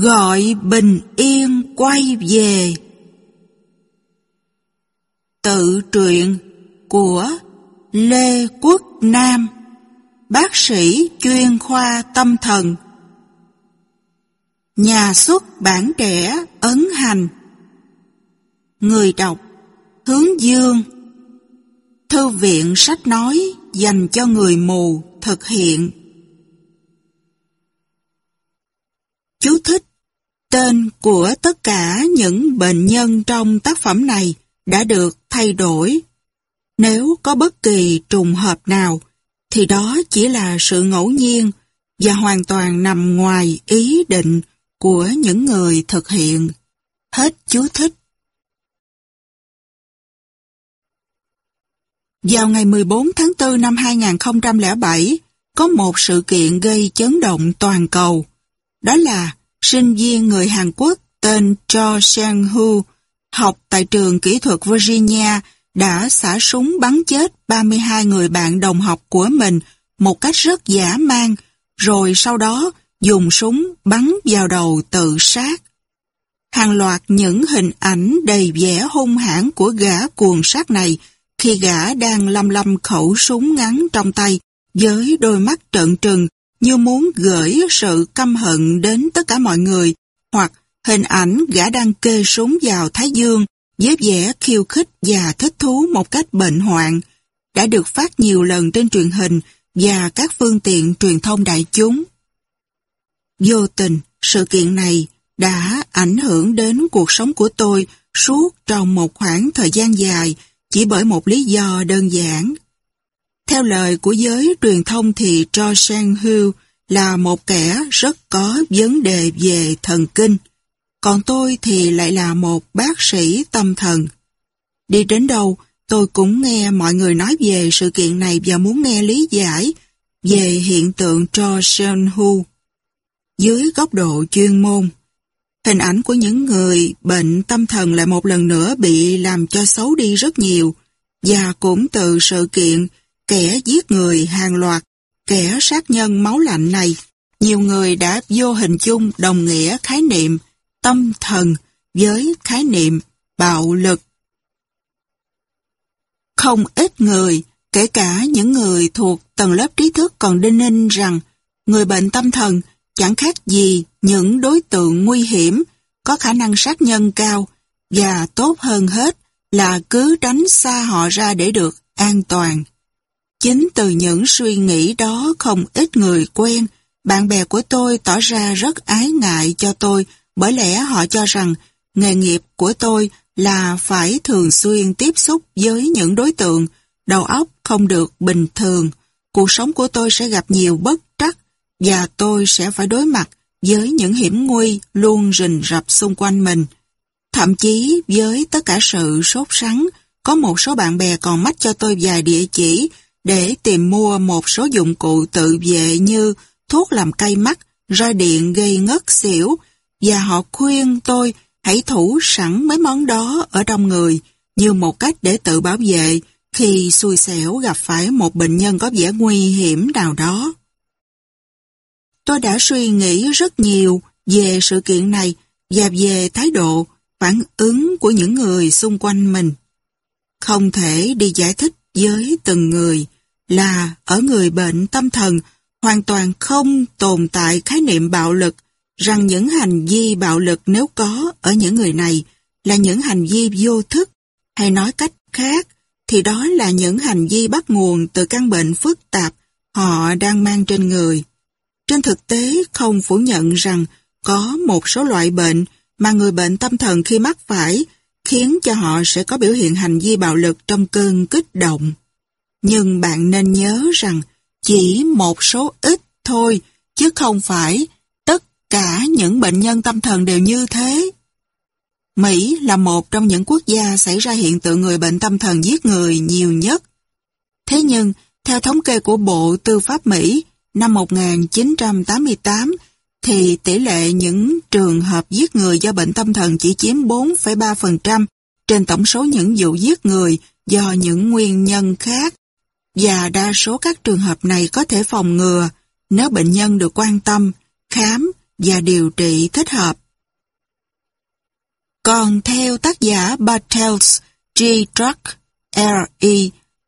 gọi bình yên quay về. Tự truyện của lê quốc nam. Bác sĩ chuyên khoa tâm thần. Nhà xuất bản trẻ ấn hành. Người đọc hướng dương. Thư viện sách nói dành cho người mù thực hiện. Tên của tất cả những bệnh nhân trong tác phẩm này đã được thay đổi. Nếu có bất kỳ trùng hợp nào, thì đó chỉ là sự ngẫu nhiên và hoàn toàn nằm ngoài ý định của những người thực hiện. Hết chú thích. Vào ngày 14 tháng 4 năm 2007, có một sự kiện gây chấn động toàn cầu. Đó là sinh viên người Hàn Quốc tên Cho Sang-hu, học tại trường kỹ thuật Virginia, đã xả súng bắn chết 32 người bạn đồng học của mình một cách rất giả mang, rồi sau đó dùng súng bắn vào đầu tự sát. Hàng loạt những hình ảnh đầy vẻ hung hãn của gã cuồng sát này khi gã đang lăm lăm khẩu súng ngắn trong tay với đôi mắt trợn trừng như muốn gửi sự căm hận đến tất cả mọi người, hoặc hình ảnh gã đang kê súng vào Thái Dương với vẻ khiêu khích và thích thú một cách bệnh hoạn, đã được phát nhiều lần trên truyền hình và các phương tiện truyền thông đại chúng. Vô tình, sự kiện này đã ảnh hưởng đến cuộc sống của tôi suốt trong một khoảng thời gian dài chỉ bởi một lý do đơn giản. Theo lời của giới truyền thông thì Cho Sang Hưu là một kẻ rất có vấn đề về thần kinh, còn tôi thì lại là một bác sĩ tâm thần. Đi đến đâu, tôi cũng nghe mọi người nói về sự kiện này và muốn nghe lý giải về hiện tượng Cho Sang Hưu dưới góc độ chuyên môn. Hình ảnh của những người bệnh tâm thần lại một lần nữa bị làm cho xấu đi rất nhiều và cũng từ sự kiện kẻ giết người hàng loạt, kẻ sát nhân máu lạnh này, nhiều người đã vô hình chung đồng nghĩa khái niệm tâm thần với khái niệm bạo lực. Không ít người, kể cả những người thuộc tầng lớp trí thức còn đinh ninh rằng người bệnh tâm thần chẳng khác gì những đối tượng nguy hiểm có khả năng sát nhân cao và tốt hơn hết là cứ tránh xa họ ra để được an toàn. Chính từ những suy nghĩ đó không ít người quen, bạn bè của tôi tỏ ra rất ái ngại cho tôi bởi lẽ họ cho rằng nghề nghiệp của tôi là phải thường xuyên tiếp xúc với những đối tượng, đầu óc không được bình thường, cuộc sống của tôi sẽ gặp nhiều bất trắc và tôi sẽ phải đối mặt với những hiểm nguy luôn rình rập xung quanh mình. Thậm chí với tất cả sự sốt sắng, có một số bạn bè còn mách cho tôi vài địa chỉ để tìm mua một số dụng cụ tự vệ như thuốc làm cay mắt, roi điện gây ngất xỉu và họ khuyên tôi hãy thủ sẵn mấy món đó ở trong người như một cách để tự bảo vệ khi xui xẻo gặp phải một bệnh nhân có vẻ nguy hiểm nào đó. Tôi đã suy nghĩ rất nhiều về sự kiện này và về thái độ, phản ứng của những người xung quanh mình. Không thể đi giải thích với từng người, là ở người bệnh tâm thần hoàn toàn không tồn tại khái niệm bạo lực, rằng những hành vi bạo lực nếu có ở những người này là những hành vi vô thức, hay nói cách khác thì đó là những hành vi bắt nguồn từ căn bệnh phức tạp họ đang mang trên người. Trên thực tế không phủ nhận rằng có một số loại bệnh mà người bệnh tâm thần khi mắc phải khiến cho họ sẽ có biểu hiện hành vi bạo lực trong cơn kích động. Nhưng bạn nên nhớ rằng chỉ một số ít thôi, chứ không phải tất cả những bệnh nhân tâm thần đều như thế. Mỹ là một trong những quốc gia xảy ra hiện tượng người bệnh tâm thần giết người nhiều nhất. Thế nhưng, theo thống kê của Bộ Tư pháp Mỹ năm 1988, thì tỷ lệ những trường hợp giết người do bệnh tâm thần chỉ chiếm 4,3% trên tổng số những vụ giết người do những nguyên nhân khác và đa số các trường hợp này có thể phòng ngừa nếu bệnh nhân được quan tâm, khám và điều trị thích hợp. Còn theo tác giả Bartels G. Druck, R.E.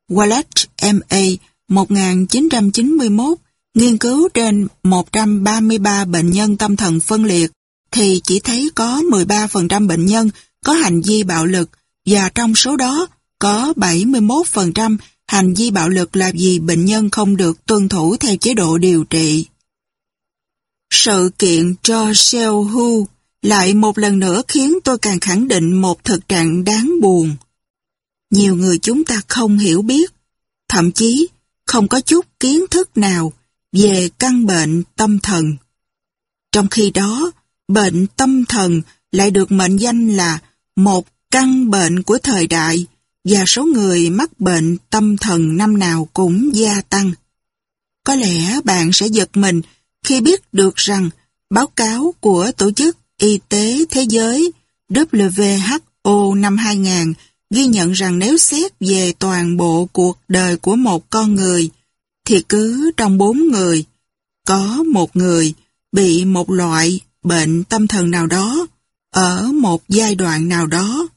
Wallet, M.A. 1991, nghiên cứu trên 133 bệnh nhân tâm thần phân liệt, thì chỉ thấy có 13% bệnh nhân có hành vi bạo lực và trong số đó có 71% hành vi bạo lực là vì bệnh nhân không được tuân thủ theo chế độ điều trị. Sự kiện cho Seo Hu lại một lần nữa khiến tôi càng khẳng định một thực trạng đáng buồn. Nhiều người chúng ta không hiểu biết, thậm chí không có chút kiến thức nào về căn bệnh tâm thần. Trong khi đó, bệnh tâm thần lại được mệnh danh là một căn bệnh của thời đại, và số người mắc bệnh tâm thần năm nào cũng gia tăng. Có lẽ bạn sẽ giật mình khi biết được rằng báo cáo của Tổ chức Y tế Thế giới WHO năm 2000 ghi nhận rằng nếu xét về toàn bộ cuộc đời của một con người, thì cứ trong bốn người, có một người bị một loại bệnh tâm thần nào đó ở một giai đoạn nào đó.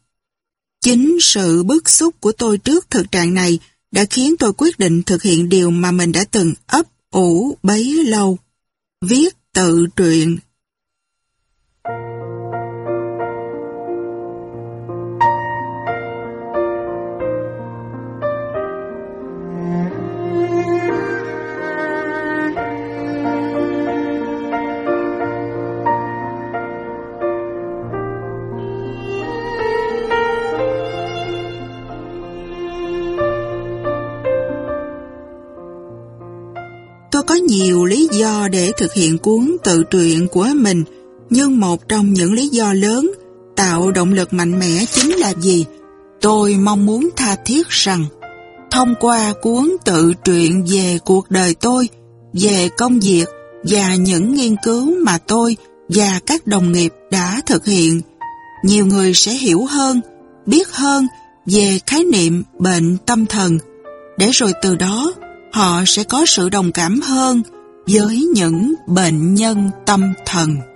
Chính sự bức xúc của tôi trước thực trạng này đã khiến tôi quyết định thực hiện điều mà mình đã từng ấp ủ bấy lâu. Viết tự truyện Tôi có nhiều lý do để thực hiện cuốn tự truyện của mình, nhưng một trong những lý do lớn tạo động lực mạnh mẽ chính là gì? Tôi mong muốn tha thiết rằng, thông qua cuốn tự truyện về cuộc đời tôi, về công việc và những nghiên cứu mà tôi và các đồng nghiệp đã thực hiện, nhiều người sẽ hiểu hơn, biết hơn về khái niệm bệnh tâm thần, để rồi từ đó họ sẽ có sự đồng cảm hơn với những bệnh nhân tâm thần.